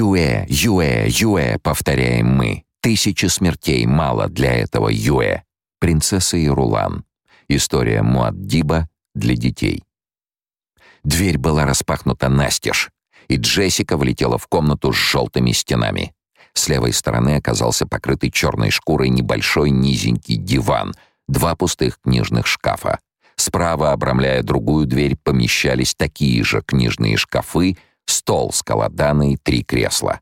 «Юэ, Юэ, Юэ», — повторяем мы. Тысячи смертей мало для этого Юэ. Принцесса и Рулан. История Муаддиба для детей. Дверь была распахнута настежь, и Джессика влетела в комнату с желтыми стенами. С левой стороны оказался покрытый черной шкурой небольшой низенький диван, два пустых книжных шкафа. Справа, обрамляя другую дверь, помещались такие же книжные шкафы, стол с колоданой три кресла.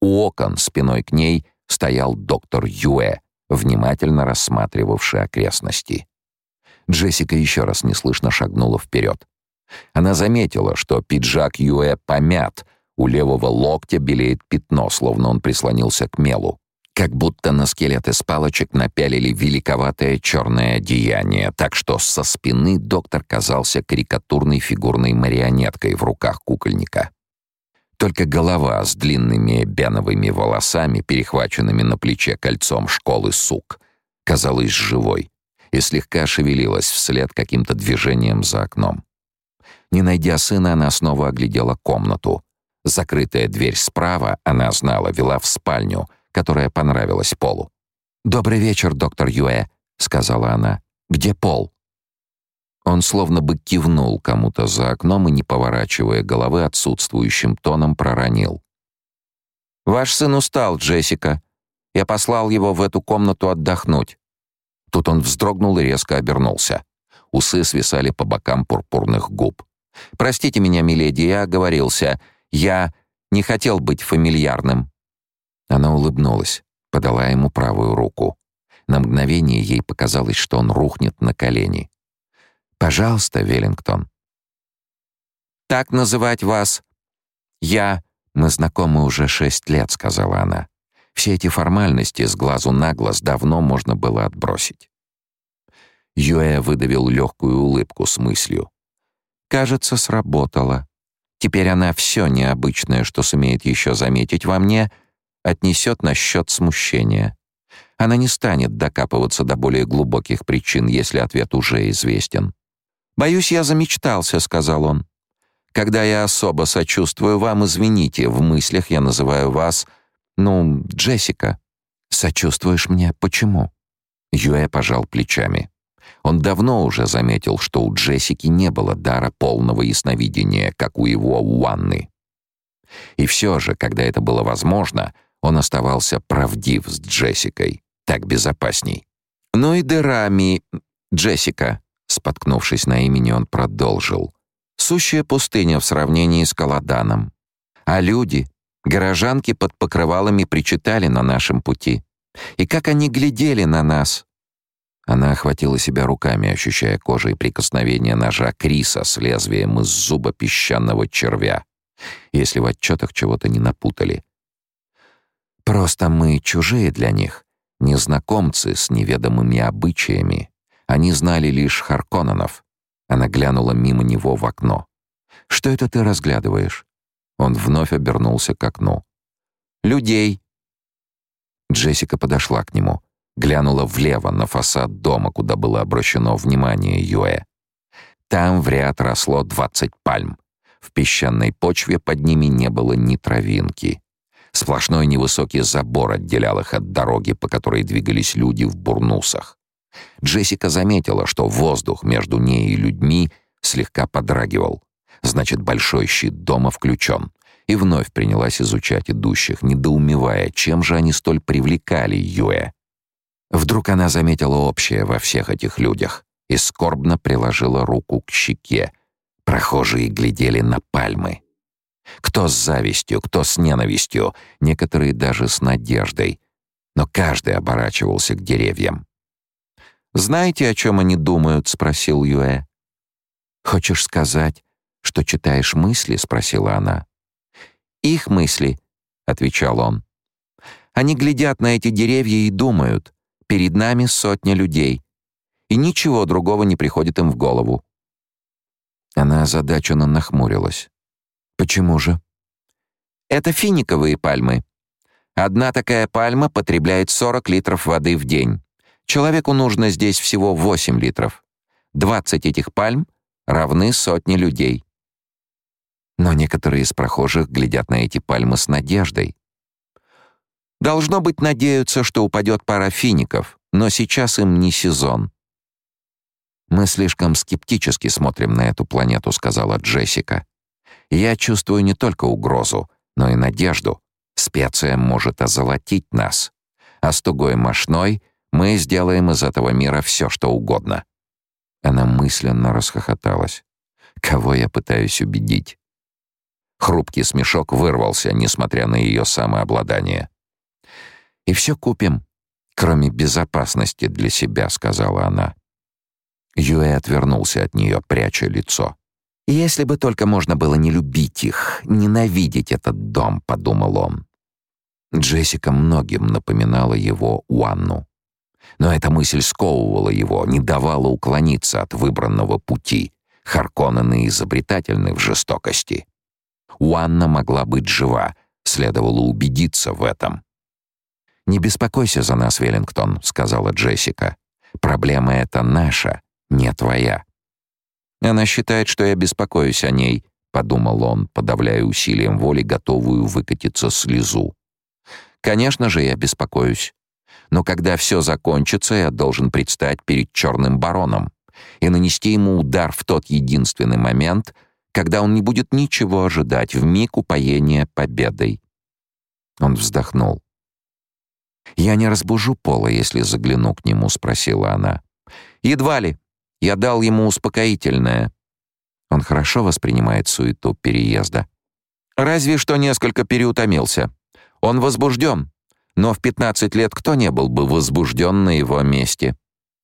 У окон, спиной к ней, стоял доктор Юэ, внимательно рассматривавший окрестности. Джессика еще раз неслышно шагнула вперед. Она заметила, что пиджак Юэ помят, у левого локтя белеет пятно, словно он прислонился к мелу. Как будто на скелет из палочек напялили великоватое черное одеяние, так что со спины доктор казался карикатурной фигурной марионеткой в руках кукольника. Только голова с длинными бяновыми волосами, перехваченными на плече кольцом школы сук, казалась живой и слегка шевелилась вслед каким-то движением за окном. Не найдя сына, она снова оглядела комнату. Закрытая дверь справа, она знала, вела в спальню, которая понравилась Полу. «Добрый вечер, доктор Юэ», — сказала она. «Где Пол?» Он словно бы кивнул кому-то за окном и, не поворачивая головы, отсутствующим тоном проронил. «Ваш сын устал, Джессика. Я послал его в эту комнату отдохнуть». Тут он вздрогнул и резко обернулся. Усы свисали по бокам пурпурных губ. «Простите меня, миледи, я оговорился. Я не хотел быть фамильярным». Она улыбнулась, подала ему правую руку. На мгновение ей показалось, что он рухнет на колени. «Пожалуйста, Веллингтон». «Так называть вас...» «Я...» «Мы знакомы уже шесть лет», — сказала она. Все эти формальности с глазу на глаз давно можно было отбросить. Юэ выдавил легкую улыбку с мыслью. «Кажется, сработало. Теперь она все необычное, что сумеет еще заметить во мне, отнесет на счет смущения. Она не станет докапываться до более глубоких причин, если ответ уже известен. «Боюсь, я замечтался», — сказал он. «Когда я особо сочувствую вам, извините, в мыслях я называю вас «Ну, Джессика». «Сочувствуешь мне? Почему?» Юэ пожал плечами. Он давно уже заметил, что у Джессики не было дара полного ясновидения, как у его Уанны. И все же, когда это было возможно, он оставался правдив с Джессикой. Так безопасней. «Ну и Дерами, Джессика», — споткнувшись на имени, он продолжил. «Сущая пустыня в сравнении с Каладаном. А люди, Горожанки под покрывалами причитали на нашем пути. И как они глядели на нас! Она охватила себя руками, ощущая кожей прикосновение ножа Криса с лезвием из зуба песчаного червя, если в отчетах чего-то не напутали. Просто мы чужие для них, незнакомцы с неведомыми обычаями. Они знали лишь Харконненов. Она глянула мимо него в окно. «Что это ты разглядываешь?» Он вновь обернулся к окну. «Людей!» Джессика подошла к нему, глянула влево на фасад дома, куда было обращено внимание Юэ. Там в ряд росло двадцать пальм. В песчаной почве под ними не было ни травинки. Сплошной невысокий забор отделял их от дороги, по которой двигались люди в бурнусах. Джессика заметила, что воздух между ней и людьми слегка подрагивал. Значит, большой щит дома включен. И вновь принялась изучать идущих, недоумевая, чем же они столь привлекали Юэ. Вдруг она заметила общее во всех этих людях и скорбно приложила руку к щеке. Прохожие глядели на пальмы. Кто с завистью, кто с ненавистью, некоторые даже с надеждой. Но каждый оборачивался к деревьям. «Знаете, о чем они думают?» — спросил Юэ. «Хочешь сказать, «Что читаешь мысли?» — спросила она. «Их мысли», — отвечал он. «Они глядят на эти деревья и думают, перед нами сотня людей, и ничего другого не приходит им в голову». Она озадаченно нахмурилась. «Почему же?» «Это финиковые пальмы. Одна такая пальма потребляет 40 литров воды в день. Человеку нужно здесь всего 8 литров. 20 этих пальм равны сотне людей. Но некоторые из прохожих глядят на эти пальмы с надеждой. Должно быть, надеются, что упадет пара фиников, но сейчас им не сезон. «Мы слишком скептически смотрим на эту планету», — сказала Джессика. «Я чувствую не только угрозу, но и надежду. Специя может озолотить нас. А с тугой мошной мы сделаем из этого мира все, что угодно». Она мысленно расхохоталась. «Кого я пытаюсь убедить?» Хрупкий смешок вырвался, несмотря на ее самообладание. И все купим, кроме безопасности для себя», — сказала она. Юэ отвернулся от нее, пряча лицо. «Если бы только можно было не любить их, ненавидеть этот дом», — подумал он. Джессика многим напоминала его Уанну. Но эта мысль сковывала его, не давала уклониться от выбранного пути. Харконнены изобретательны в жестокости. Уанна могла быть жива, следовало убедиться в этом. «Не беспокойся за нас, Веллингтон», — сказала Джессика. «Проблема эта наша, не твоя». «Она считает, что я беспокоюсь о ней», — подумал он, подавляя усилием воли готовую выкатиться слезу. «Конечно же, я беспокоюсь. Но когда все закончится, я должен предстать перед черным бароном и нанести ему удар в тот единственный момент, когда он не будет ничего ожидать в миг упоения победой». Он вздохнул. «Я не разбужу Пола, если загляну к нему?» — спросила она. «Едва ли. Я дал ему успокоительное». Он хорошо воспринимает суету переезда. «Разве что несколько переутомился. Он возбужден. Но в 15 лет кто не был бы возбужден на его месте?»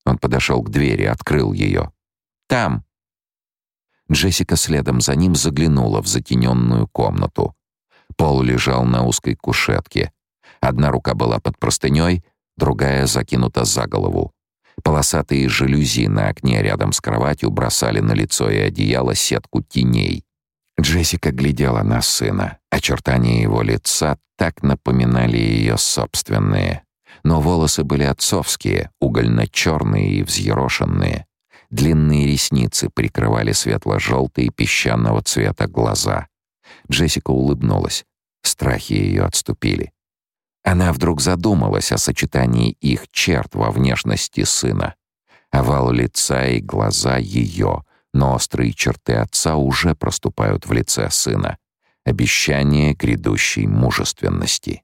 Он подошел к двери, открыл ее. «Там». Джессика следом за ним заглянула в затененную комнату. Пол лежал на узкой кушетке. Одна рука была под простыней, другая закинута за голову. Полосатые жалюзи на окне рядом с кроватью бросали на лицо и одеяло сетку теней. Джессика глядела на сына. Очертания его лица так напоминали ее собственные. Но волосы были отцовские, угольно-черные и взъерошенные. Длинные ресницы прикрывали светло-желтые песчаного цвета глаза. Джессика улыбнулась. Страхи ее отступили. Она вдруг задумалась о сочетании их черт во внешности сына. Овал лица и глаза ее, но острые черты отца уже проступают в лице сына. Обещание грядущей мужественности.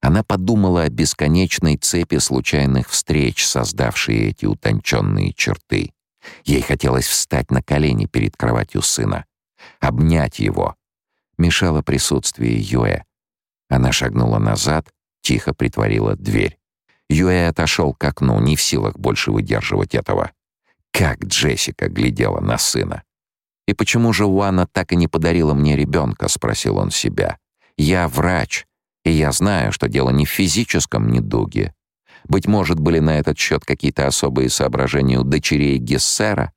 Она подумала о бесконечной цепи случайных встреч, создавшей эти утонченные черты. Ей хотелось встать на колени перед кроватью сына, обнять его. Мешало присутствие Юэ. Она шагнула назад тихо притворила дверь. Юэ отошел к окну, не в силах больше выдерживать этого. Как Джессика глядела на сына. «И почему же Уанна так и не подарила мне ребенка?» — спросил он себя. «Я врач, и я знаю, что дело не в физическом недуге. Быть может, были на этот счет какие-то особые соображения у дочерей Гессера?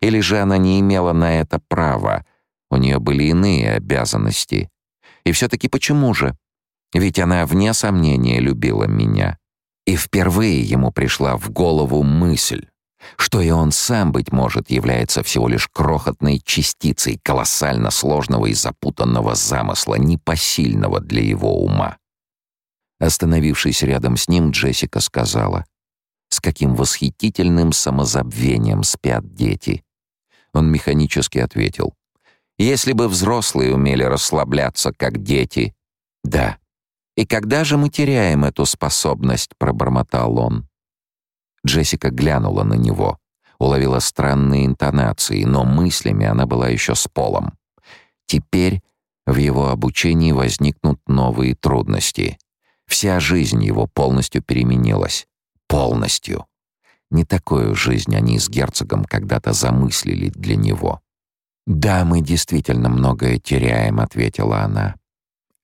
Или же она не имела на это права? У нее были иные обязанности. И все-таки почему же? Ведь она, вне сомнения, любила меня. И впервые ему пришла в голову мысль, что и он сам, быть может, является всего лишь крохотной частицей колоссально сложного и запутанного замысла, непосильного для его ума. Остановившись рядом с ним, Джессика сказала, «С каким восхитительным самозабвением спят дети!» Он механически ответил, «Если бы взрослые умели расслабляться, как дети...» «Да, «И когда же мы теряем эту способность?» — пробормотал он. Джессика глянула на него, уловила странные интонации, но мыслями она была еще с Полом. Теперь в его обучении возникнут новые трудности. Вся жизнь его полностью переменилась. Полностью. Не такую жизнь они с герцогом когда-то замыслили для него. «Да, мы действительно многое теряем», — ответила она.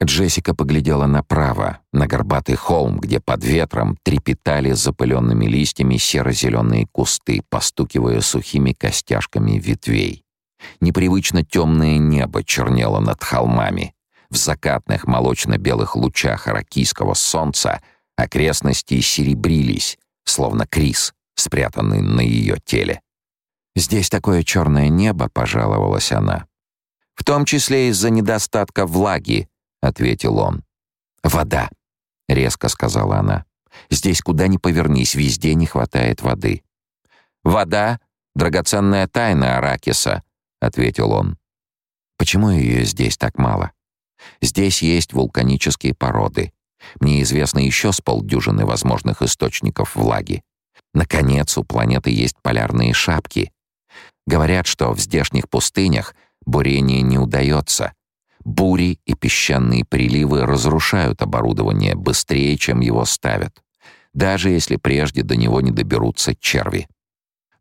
Джессика поглядела направо, на горбатый холм, где под ветром трепетали запыленными листьями серо-зеленые кусты, постукивая сухими костяшками ветвей. Непривычно темное небо чернело над холмами. В закатных молочно-белых лучах аракийского солнца окрестности серебрились, словно крис, спрятанный на ее теле. «Здесь такое черное небо», — пожаловалась она. В том числе из-за недостатка влаги, ответил он. Вода, резко сказала она. Здесь куда ни повернись, везде не хватает воды. Вода драгоценная тайна Аракиса, ответил он. Почему ее здесь так мало? Здесь есть вулканические породы. Мне известно еще с полдюжины возможных источников влаги. Наконец, у планеты есть полярные шапки. Говорят, что в здешних пустынях бурение не удается. Бури и песчаные приливы разрушают оборудование быстрее, чем его ставят, даже если прежде до него не доберутся черви.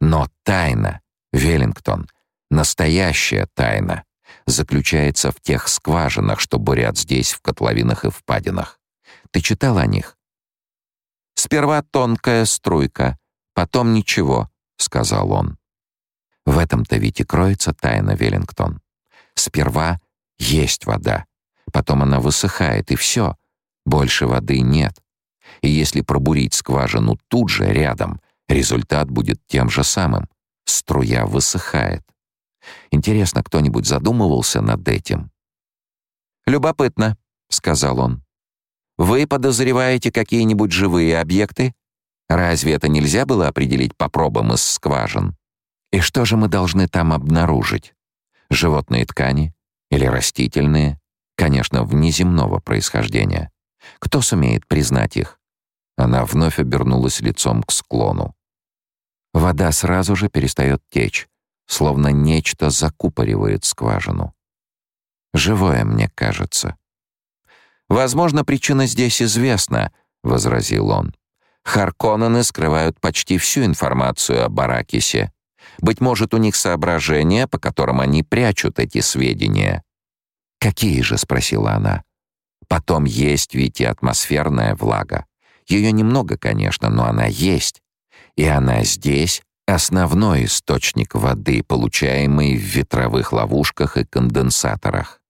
Но тайна, Веллингтон, настоящая тайна, заключается в тех скважинах, что бурят здесь в котловинах и впадинах. Ты читал о них? Сперва тонкая струйка, потом ничего, сказал он. В этом-то ведь и кроется тайна, Веллингтон. Сперва есть вода, потом она высыхает, и все. Больше воды нет. И если пробурить скважину тут же, рядом, результат будет тем же самым. Струя высыхает. Интересно, кто-нибудь задумывался над этим? «Любопытно», — сказал он. «Вы подозреваете какие-нибудь живые объекты? Разве это нельзя было определить по пробам из скважин? И что же мы должны там обнаружить? Животные ткани или растительные? Конечно, внеземного происхождения. Кто сумеет признать их? Она вновь обернулась лицом к склону. Вода сразу же перестает течь, словно нечто закупоривает скважину. Живое, мне кажется. Возможно, причина здесь известна, возразил он. Харконнены скрывают почти всю информацию о Баракисе. Быть может, у них соображения, по которым они прячут эти сведения. Какие же, спросила она. Потом есть ведь и атмосферная влага. Ее немного, конечно, но она есть. И она здесь основной источник воды, получаемый в ветровых ловушках и конденсаторах.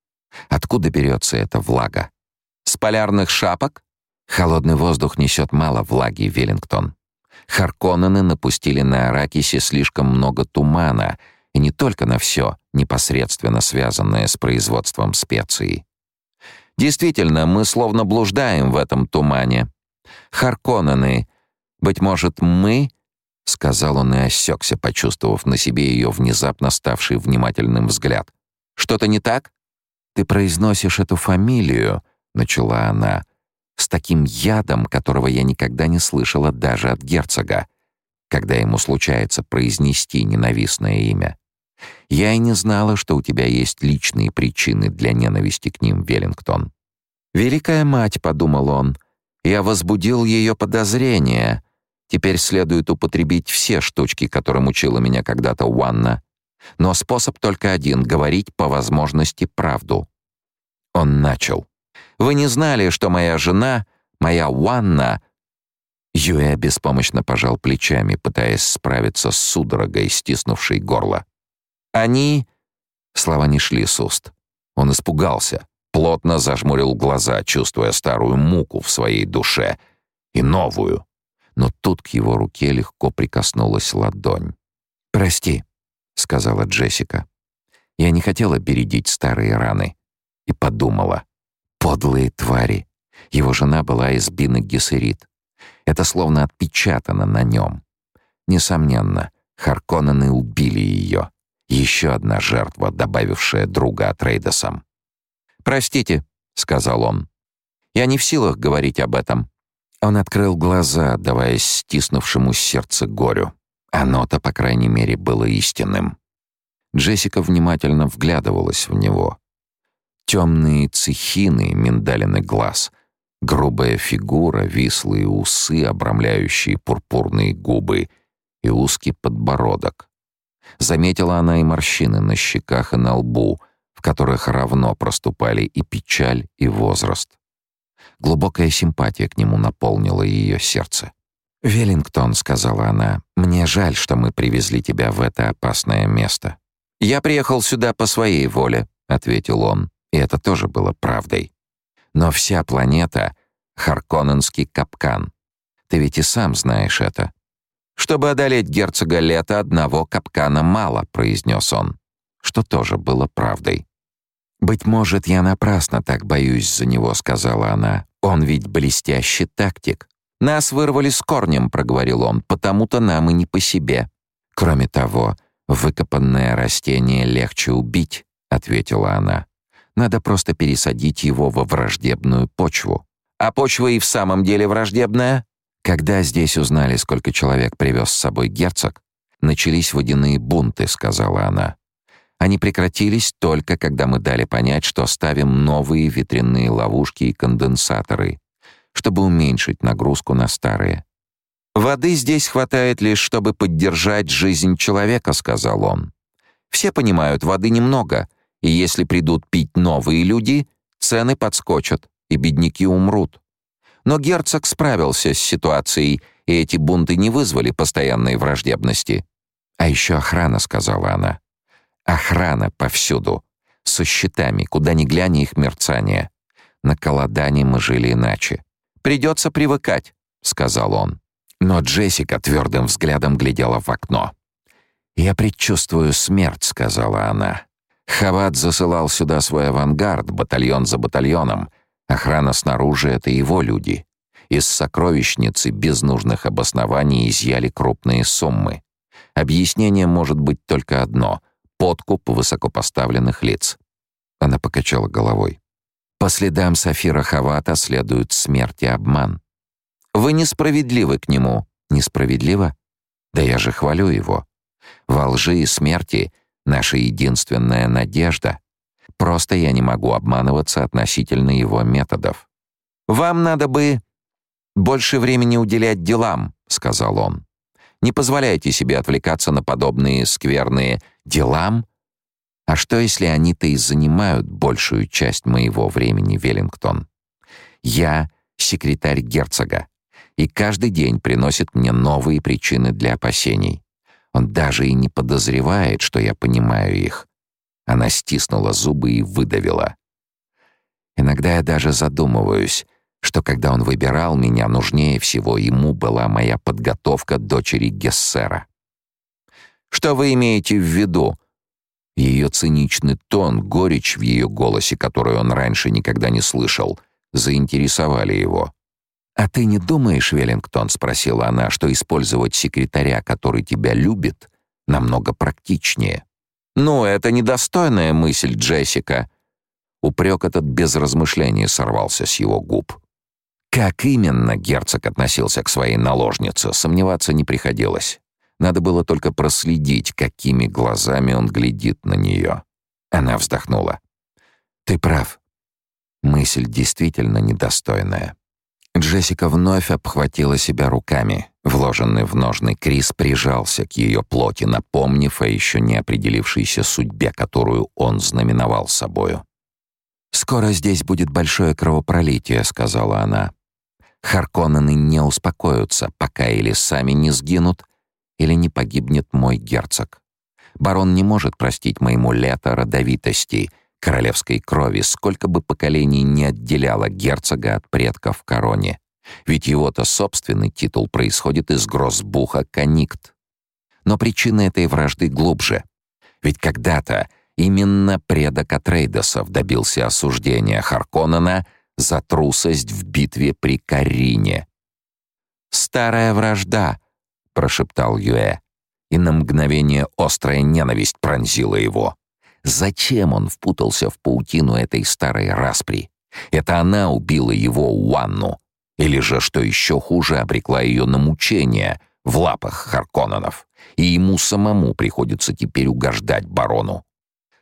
Откуда берется эта влага? С полярных шапок? Холодный воздух несет мало влаги, Веллингтон. Харконнены напустили на Аракисе слишком много тумана, и не только на все, непосредственно связанное с производством специй. Действительно, мы словно блуждаем в этом тумане. Харконнены, быть может, мы — сказал он и осекся, почувствовав на себе ее внезапно ставший внимательным взгляд. «Что-то не так?» «Ты произносишь эту фамилию», — начала она, «с таким ядом, которого я никогда не слышала даже от герцога, когда ему случается произнести ненавистное имя. Я и не знала, что у тебя есть личные причины для ненависти к ним, Веллингтон». «Великая мать», — подумал он, — «я возбудил ее подозрения». Теперь следует употребить все штучки, которым учила меня когда-то Уанна. Но способ только один — говорить по возможности правду. Он начал. «Вы не знали, что моя жена, моя Уанна...» Юэ беспомощно пожал плечами, пытаясь справиться с судорогой, стиснувшей горло. «Они...» Слова не шли с уст. Он испугался, плотно зажмурил глаза, чувствуя старую муку в своей душе и новую, но тут к его руке легко прикоснулась ладонь. «Прости», — сказала Джессика. Я не хотела бередить старые раны. И подумала. Подлые твари. Его жена была из Бины Гессерит. Это словно отпечатано на нем. Несомненно, Харконнены убили ее. Еще одна жертва, добавившая друга Атрейдесам. «Простите», — сказал он. «Я не в силах говорить об этом. Он открыл глаза, отдаваясь стиснувшему сердце горю. Оно-то, по крайней мере, было истинным. Джессика внимательно вглядывалась в него. Темные цехины, миндалины глаз, грубая фигура, вислые усы, обрамляющие пурпурные губы и узкий подбородок. Заметила она и морщины на щеках и на лбу, в которых равно проступали и печаль, и возраст. Глубокая симпатия к нему наполнила ее сердце. «Веллингтон», — сказала она, — «мне жаль, что мы привезли тебя в это опасное место». «Я приехал сюда по своей воле», — ответил он, и это тоже было правдой. «Но вся планета — Харконненский капкан. Ты ведь и сам знаешь это». «Чтобы одолеть герцога Лета, одного капкана мало», — произнес он, что тоже было правдой. «Быть может, я напрасно так боюсь за него», — сказала она. «Он ведь блестящий тактик». «Нас вырвали с корнем», — проговорил он, «потому-то нам и не по себе». «Кроме того, выкопанное растение легче убить», — ответила она. «Надо просто пересадить его во враждебную почву». «А почва и в самом деле враждебная?» Когда здесь узнали, сколько человек привез с собой герцог, начались водяные бунты, сказала она. Они прекратились только когда мы дали понять, что ставим новые ветряные ловушки и конденсаторы, чтобы уменьшить нагрузку на старые. Воды здесь хватает лишь, чтобы поддержать жизнь человека, сказал он. Все понимают, воды немного, и если придут пить новые люди, цены подскочат, и бедняки умрут. Но герцог справился с ситуацией, и эти бунты не вызвали постоянной враждебности. «А еще охрана», — сказала она. «Охрана повсюду. Со щитами, куда ни глянь их мерцание. На Колодане мы жили иначе. Придется привыкать», — сказал он. Но Джессика твердым взглядом глядела в окно. «Я предчувствую смерть», — сказала она. Хават засылал сюда свой авангард, батальон за батальоном — Охрана снаружи — это его люди. Из сокровищницы без нужных обоснований изъяли крупные суммы. Объяснение может быть только одно — подкуп высокопоставленных лиц. Она покачала головой. По следам Сафира Хавата следует смерть и обман. Вы несправедливы к нему. Несправедливо? Да я же хвалю его. Во лжи и смерти — наша единственная надежда. Просто я не могу обманываться относительно его методов. «Вам надо бы больше времени уделять делам», — сказал он. «Не позволяйте себе отвлекаться на подобные скверные делам. А что, если они-то и занимают большую часть моего времени, Веллингтон? Я секретарь герцога, и каждый день приносит мне новые причины для опасений. Он даже и не подозревает, что я понимаю их. Она стиснула зубы и выдавила. Иногда я даже задумываюсь, что когда он выбирал меня, нужнее всего ему была моя подготовка дочери Гессера. Что вы имеете в виду? Ее циничный тон, горечь в ее голосе, которую он раньше никогда не слышал, заинтересовали его. «А ты не думаешь, Веллингтон, — спросила она, — что использовать секретаря, который тебя любит, намного практичнее?» «Ну, это недостойная мысль Джессика». Упрек этот без размышления сорвался с его губ. Как именно герцог относился к своей наложнице, сомневаться не приходилось. Надо было только проследить, какими глазами он глядит на нее. Она вздохнула. «Ты прав. Мысль действительно недостойная». Джессика вновь обхватила себя руками. Вложенный в ножны Крис прижался к ее плоти, напомнив о еще не определившейся судьбе, которую он знаменовал собою. «Скоро здесь будет большое кровопролитие», — сказала она. «Харконнены не успокоятся, пока или сами не сгинут, или не погибнет мой герцог. Барон не может простить моему лето родовитости — королевской крови, сколько бы поколений не отделяло герцога от предков короне. Ведь его-то собственный титул происходит из Гроссбуха Каникт. Но причина этой вражды глубже. Ведь когда-то именно предок Атрейдосов добился осуждения Харконнена за трусость в битве при Карине. «Старая вражда», — прошептал Юэ, и на мгновение острая ненависть пронзила его. Зачем он впутался в паутину этой старой распри? Это она убила его Уанну. Или же, что еще хуже, обрекла ее на мучения в лапах Харконненов. И ему самому приходится теперь угождать барону.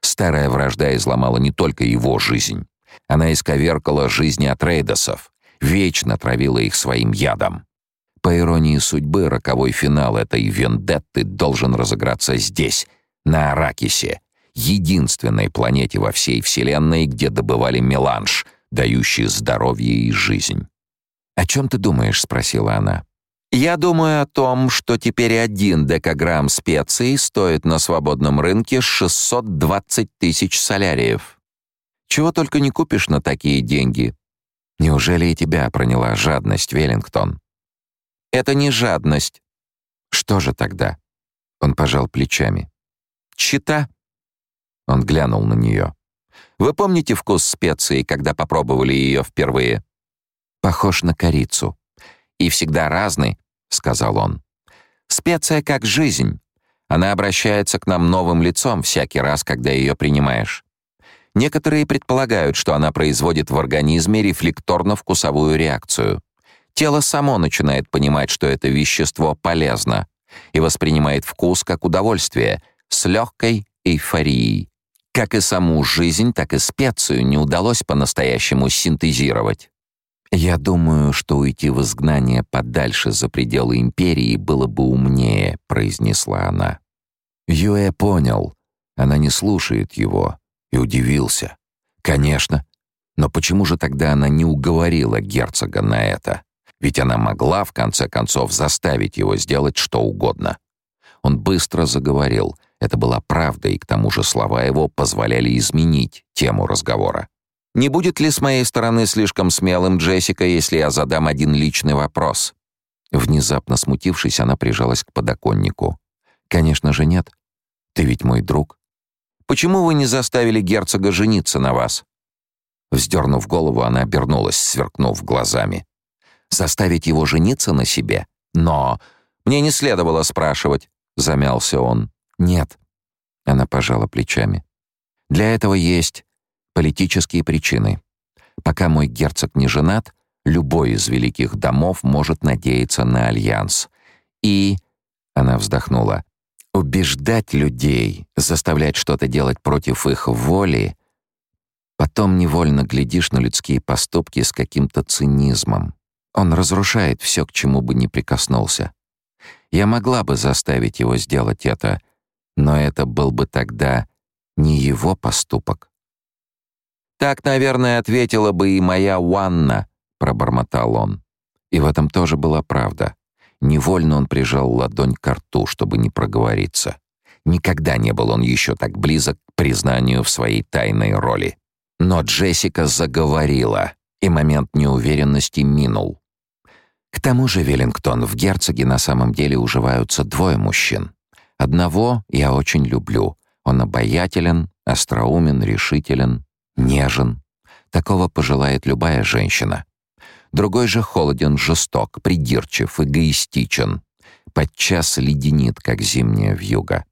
Старая вражда изломала не только его жизнь. Она исковеркала жизни Атрейдосов, вечно травила их своим ядом. По иронии судьбы, роковой финал этой вендетты должен разыграться здесь, на Аракисе, единственной планете во всей Вселенной, где добывали меланж, дающий здоровье и жизнь. «О чем ты думаешь?» — спросила она. «Я думаю о том, что теперь один декаграмм специй стоит на свободном рынке 620 тысяч соляриев. Чего только не купишь на такие деньги. Неужели и тебя проняла жадность, Веллингтон?» «Это не жадность». «Что же тогда?» Он пожал плечами. «Чита». Он глянул на нее. Вы помните вкус специи, когда попробовали ее впервые? Похож на корицу. И всегда разный, сказал он. Специя как жизнь. Она обращается к нам новым лицом всякий раз, когда ее принимаешь. Некоторые предполагают, что она производит в организме рефлекторно-вкусовую реакцию. Тело само начинает понимать, что это вещество полезно, и воспринимает вкус как удовольствие, с легкой эйфорией. Как и саму жизнь, так и специю не удалось по-настоящему синтезировать. Я думаю, что уйти в изгнание подальше за пределы империи было бы умнее, произнесла она. Юэ понял. Она не слушает его и удивился. Конечно. Но почему же тогда она не уговорила герцога на это? Ведь она могла в конце концов заставить его сделать что угодно. Он быстро заговорил. Это была правда, и к тому же слова его позволяли изменить тему разговора. Не будет ли с моей стороны слишком смелым, Джессика, если я задам один личный вопрос? Внезапно смутившись, она прижалась к подоконнику. Конечно же, нет. Ты ведь мой друг. Почему вы не заставили герцога жениться на вас? Вздернув голову, она обернулась, сверкнув глазами. Заставить его жениться на себе? Но мне не следовало спрашивать, замялся он. Нет. Она пожала плечами. Для этого есть Политические причины. Пока мой герцог не женат, любой из великих домов может надеяться на альянс. И она вздохнула. Убеждать людей, заставлять что-то делать против их воли, потом невольно глядишь на людские поступки с каким-то цинизмом. Он разрушает все, к чему бы ни прикоснулся. Я могла бы заставить его сделать это, но это был бы тогда не его поступок. «Так, наверное, ответила бы и моя Уанна», — пробормотал он. И в этом тоже была правда. Невольно он прижал ладонь к рту, чтобы не проговориться. Никогда не был он еще так близок к признанию в своей тайной роли. Но Джессика заговорила, и момент неуверенности минул. К тому же, Веллингтон, в герцоге на самом деле уживаются двое мужчин. Одного я очень люблю. Он обаятелен, остроумен, решителен, нежен. Такого пожелает любая женщина. Другой же холоден, жесток, придирчив, эгоистичен. Подчас леденит, как зимняя вьюга.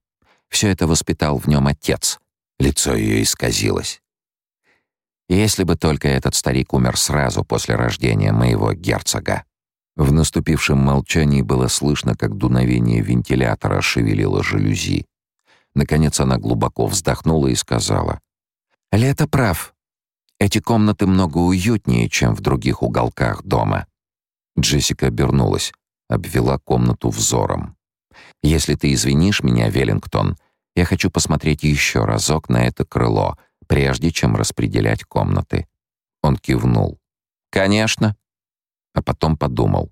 Все это воспитал в нем отец. Лицо ее исказилось. Если бы только этот старик умер сразу после рождения моего герцога. В наступившем молчании было слышно, как дуновение вентилятора шевелило жалюзи. Наконец она глубоко вздохнула и сказала: Лето прав. Эти комнаты много уютнее, чем в других уголках дома. Джессика обернулась, обвела комнату взором. Если ты извинишь меня, Веллингтон, я хочу посмотреть еще разок на это крыло, прежде чем распределять комнаты. Он кивнул. Конечно. А потом подумал.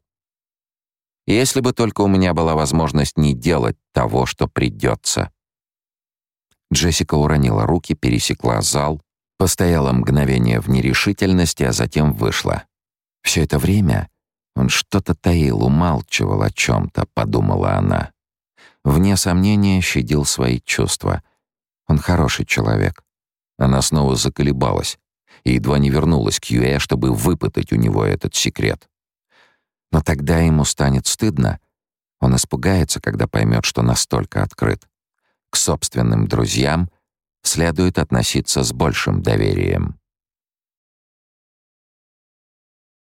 Если бы только у меня была возможность не делать того, что придется. Джессика уронила руки, пересекла зал, постояла мгновение в нерешительности, а затем вышла. Все это время он что-то таил, умалчивал о чем-то, подумала она. Вне сомнения щадил свои чувства. Он хороший человек. Она снова заколебалась и едва не вернулась к Юэ, чтобы выпытать у него этот секрет. Но тогда ему станет стыдно. Он испугается, когда поймет, что настолько открыт. К собственным друзьям следует относиться с большим доверием.